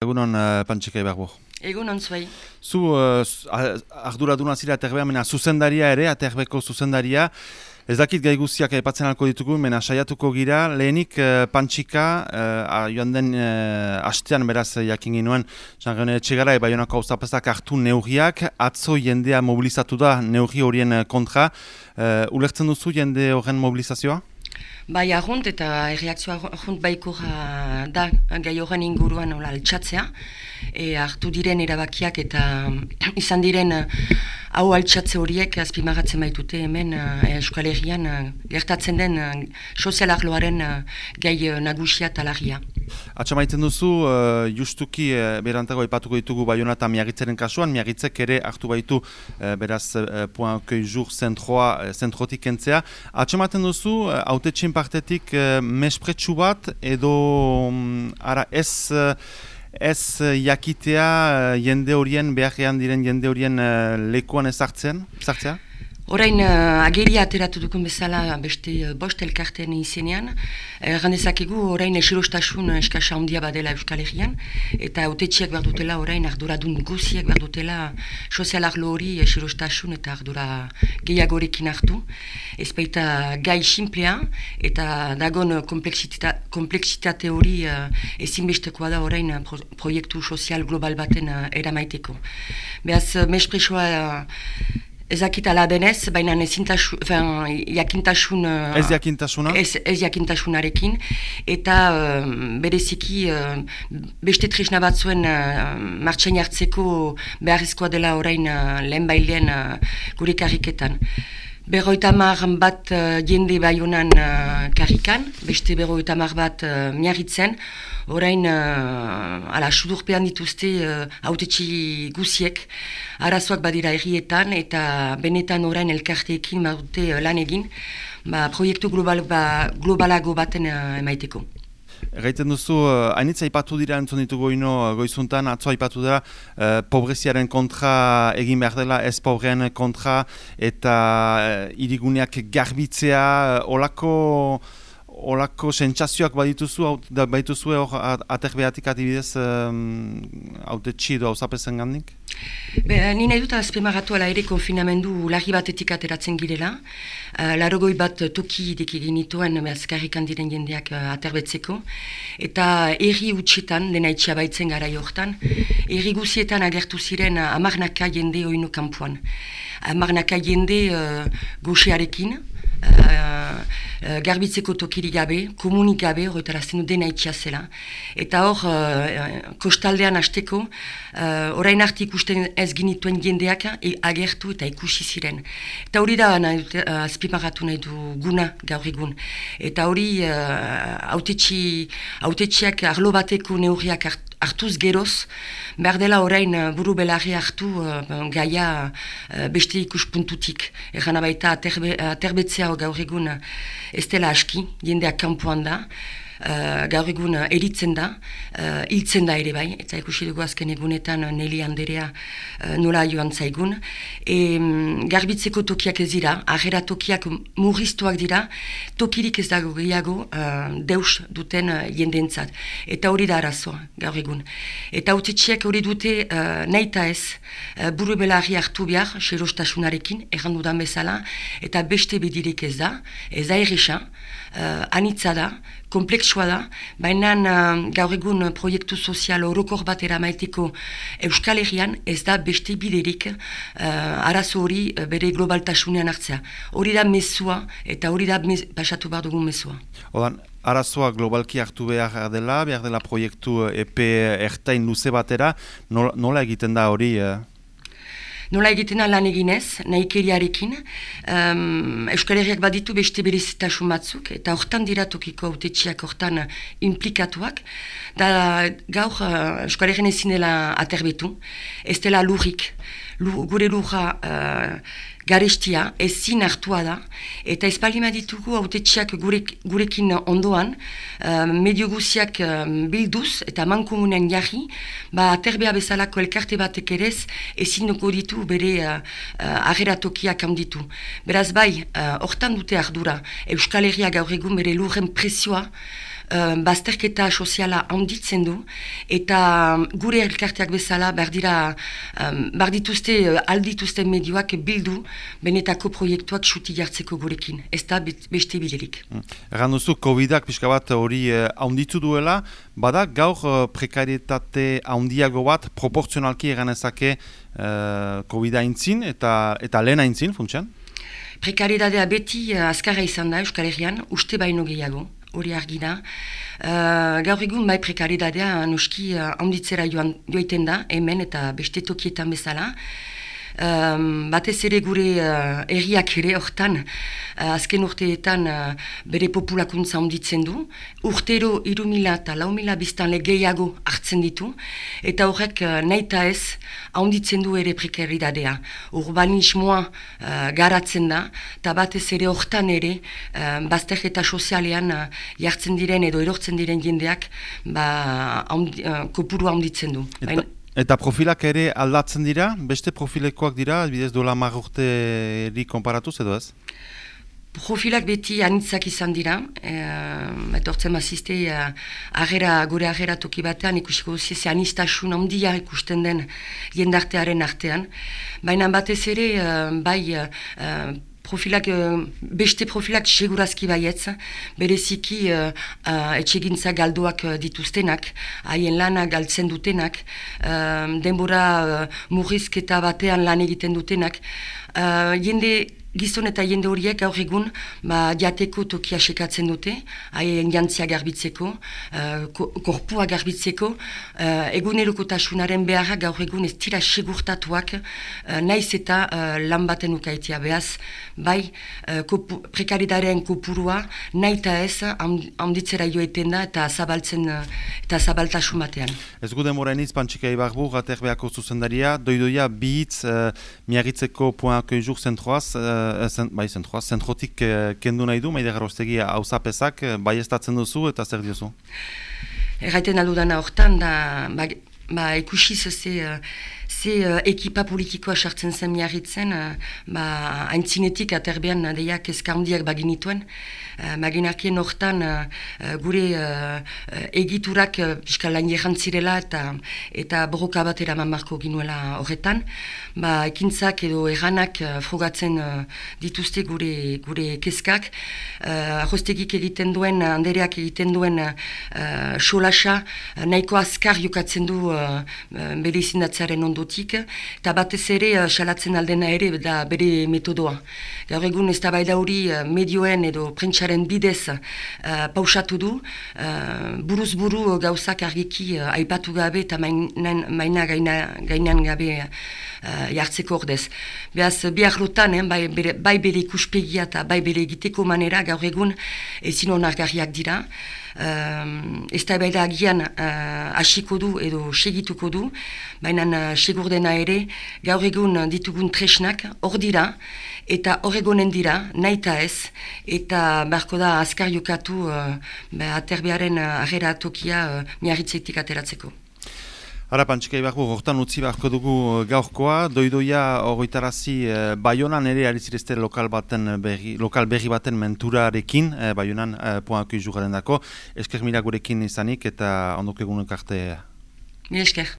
Egunon, uh, Pantxika Ibarbo. Egunon zuei. Zu uh, arduraduna zira aterbea, mena zuzendaria ere, aterbeko zuzendaria. Ez dakit gai guztiak aipatzen alko ditugu, mena saiatuko gira. Lehenik uh, Pantxika, uh, joan den uh, hastean beraz jakin ginuen, jangeone etxegara, eba jonako hartu neurriak, atzo jendea mobilizatu da neurri horien kontra. Uh, ulertzen duzu jende horren mobilizazioa? Bai, ahunt eta erreakzioa ahunt baiko da gai horren inguruan ola altxatzea. E, hartu diren erabakiak eta izan diren hau altxatze horiek azpimagatzen baitute hemen uh, Euskal Herrian gertatzen den uh, sozialarloaren gai uh, nagusia talagia. Atxa maiten duzu, justuki uh, berantago ipatuko ditugu Bayona eta Miagitzeren kasuan, Miagitzek ere hartu baitu uh, beraz uh, Point Keujur zentroa, zentrotik entzea. Atxa maiten duzu, haute uh, partetik uh, mespretsu bat edo um, ara ez... Ez jakitea jende horien, behar diren jende horien lekuan ezartzen, ezartzea? Orain uh, ageria ateratu dukun bezala beste uh, bost elkarten izenean. Errandezakegu uh, orain esirostasun eskasa handia badela Euskal Herrian. Eta autetxiak behar dutela orain arduradun guziak behar dutela sozial arlo hori esirostasun eta ardura gehiagorekin hartu. Ez baita gai simplea eta dagon kompleksitate hori uh, ezinbestekoa da orain pro proiektu sozial global baten uh, eramaiteko. Beaz, mespresoa... Uh, Ezakit ala denez, baina jakintasun... Uh, ez jakintasuna? Ez, ez jakintasunarekin. Eta uh, bereziki uh, beste tresna bat zuen uh, martxain hartzeko beharrezkoa dela orain uh, lehen bailean uh, gure karriketan. Berroita mar bat uh, jende bai honan uh, karrikan, beste berroita mar bat uh, miarritzen, orain uh, ala sudurpean dituzte hautetxi uh, guziek, arazoak badira errietan eta benetan orain elkarteekin badute uh, lan egin, ba, proiektu global, ba, globalago baten uh, emaiteko. Gaiten duzu, uh, hainitza ipatu dira entzun ditugu ino uh, goizuntan, atzo ipatu dira uh, pobreziaren kontra egin behar dela, ez pobrean kontra eta uh, iriguneak garbitzea, olako olako sentsazioak badituzu, badituzu hor aterbeatik adibidez haute um, txido hau zapezen gandik? Be, ni nahi dut azpemagatu ala ere konfinamendu lagi batetik ateratzen girela. Uh, larogoi bat toki dik egin nituen azkarrikan diren jendeak uh, aterbetzeko. Eta erri utxetan, dena itxia baitzen gara jortan, erri guzietan agertu ziren uh, amarnaka jende oinu kampuan. Amarnaka jende uh, goxearekin, uh, garbitzeko tokiri gabe, komunik gabe, horretarazten du dena itxia zela. Eta hor, uh, kostaldean hasteko, uh, orain arte ikusten ez ginituen jendeak e, agertu eta ikusi ziren. Eta hori da, nahi, uh, azpimarratu nahi du guna gaur egun. Eta hori, uh, autetxiak arlo bateko neurriak hartu, hartuz geroz, behar dela orain uh, buru belarri hartu uh, gaia uh, beste ikuspuntutik. Egan abaita aterbe, aterbetzea gaur egun ez dela aski, jendeak kampuan da, uh, gaur egun uh, eritzen da, uh, hiltzen da ere bai, eta ikusi dugu azken egunetan Neli Anderea uh, nola joan zaigun. E, garbitzeko tokiak ez dira, ahera tokiak murriztuak dira, tokirik ez dago gehiago uh, deus duten uh, jendentzat. Eta hori da arazoa, gaur egun. Eta utetxiek hori dute uh, nahi ez, uh, buru belarri hartu behar, xerostasunarekin, errandu bezala, eta beste bedirik ez da, ez da erresa, uh, anitza da, kompleksua da, baina uh, gaur egun proiektu sozial orokor bat eramaiteko Euskal Herrian ez da beste biderik uh, arazo hori uh, bere globaltasunean hartzea. Hori da mezua eta hori da mez, pasatu behar dugun mezua. Odan, arazoa globalki hartu behar dela, behar dela proiektu EP ertain luze batera, nola, nola egiten da hori? Nola egiten lan eginez, nahikeriarekin, um, Euskal Herriak baditu beste berezitasun batzuk, eta hortan diratokiko autetxiak hortan implikatuak, da gaur uh, Euskal ezin dela aterbetu, ez dela lurrik, gure lurra uh, garestia, ezin hartua da, eta ez palima ditugu autetxiak gurek, gurekin ondoan, uh, medio guziak uh, bilduz eta mankomunen jarri, ba aterbea bezalako elkarte batek erez, ezin dugu ditu bere uh, uh, ageratokiak handitu. Beraz bai, hortan uh, dute ardura, Euskal Herria gaur egun bere lurren presioa, uh, bazterketa soziala handitzen du, eta gure elkarteak bezala berdira, um, berdituzte uh, aldituzte medioak bildu benetako proiektuak suti jartzeko gurekin, ez da beste biderik. Mm. Erran duzu, COVID-ak pixka bat hori handitu duela, bada gaur uh, prekarietate handiago bat proportzionalki egan ezake uh, COVID-a intzin eta, eta lehen aintzin, funtsian? Prekaridadea beti uh, azkarra izan da Euskal Herrian, uste baino gehiago, hori argi da. Uh, gaur egun bai prekaridadea nuski uh, handitzera joan joiten da, hemen eta beste tokietan bezala um, batez ere gure uh, erriak ere hortan, uh, azken urteetan uh, bere populakuntza onditzen du, urtero iru mila eta lau mila biztan gehiago hartzen ditu, eta horrek uh, nahi ez onditzen du ere prekaridadea. Urbanismoa uh, garatzen da, eta batez ere hortan ere, uh, bazter eta sozialean uh, jartzen diren edo erortzen diren jendeak, ba, ondi, uh, kopurua onditzen du. Eta profilak ere aldatzen dira, beste profilekoak dira, bidez dola marrurte eri konparatuz edo ez? Profilak beti anitzak izan dira, e, eta orten mazizte, agera, gure agera toki batean ikusiko duzi, ze anistasun ondia ikusten den jendartearen artean. Baina batez ere, eh, bai, eh, profilak, uh, beste profilak segurazki baietz, bereziki uh, uh, etxegintza galduak uh, dituztenak, haien lana galtzen dutenak, uh, denbora uh, murrizketa batean lan egiten dutenak, uh, jende Gizon eta jende horiek gaur egun ba, jateko tokia sekatzen dute, haien jantzia garbitzeko, uh, korpua garbitzeko, uh, eguneroko tasunaren beharra gaur egun ez tira segurtatuak uh, naiz eta uh, lan baten ukaitia behaz, bai uh, kopu, prekaridaren kopurua nahi eta ez handitzera joeten da eta zabaltzen uh, eta zabaltasun batean. Ez gu demoren izpan txika ibarbu, gater behako zuzendaria, doidoia bihitz uh, miagitzeko poak eujur zentroaz, zen, bai, zentroa, zentrotik uh, kendu nahi du, maide garrostegi hau zapezak, uh, bai duzu eta zer diozu? Erraiten aldudana hortan, da, ba, ba, ikusiz ze, ze uh, ekipa politikoa sartzen zen miarritzen, uh, ba, haintzinetik aterbean deiak eskandiak baginituen, uh, maginarkien hortan uh, gure uh, egiturak uh, piskal lan zirela eta, eta borroka bat eraman marko ginuela horretan, ba, ekintzak edo erranak uh, frogatzen uh, dituzte gure, gure keskak, uh, ahostegik egiten duen, andereak egiten duen uh, solasa, uh, nahiko azkar jokatzen du uh, bere izindatzearen ondotik, eta batez ere uh, salatzen aldena ere da bere metodoa. Gaur egun ez da hori uh, medioen edo prentsaren bidez uh, pausatu du, uh, buruz buru gauzak argiki uh, aipatu gabe eta maina gainan gabe uh, jartzeko ordez. Beaz, bihar rotan, eh, bai, bere, bai bere ikuspegia eta bai bere egiteko manera gaur egun ezin onargarriak dira. Uh, ez da agian uh, asiko du edo segituko du, baina uh, segur dena ere gaur egun ditugun tresnak hor dira eta hor egonen dira, nahi ez, eta beharko da azkar jokatu uh, aterbearen uh, tokia uh, miarritzetik ateratzeko. Hara, pantxika ibarbu, hortan utzi beharko dugu gaurkoa, doidoia horretarazi eh, Bayonan ere arizirezte lokal, baten berri, lokal berri baten menturarekin, eh, Bayonan eh, poankui jugaren dako. Esker mira gurekin izanik eta ondok egunek arte. Mi esker.